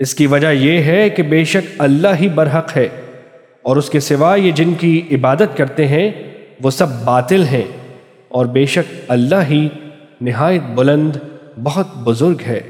اس کی وجہ یہ ہے کہ بے شک اللہ ہی برحق ہے اور اس کے سوا یہ جن کی عبادت کرتے ہیں، وہ سب باطل ہیں اور بے شک اللہ ہی نہایت بلند، بہت بزرگ ہے۔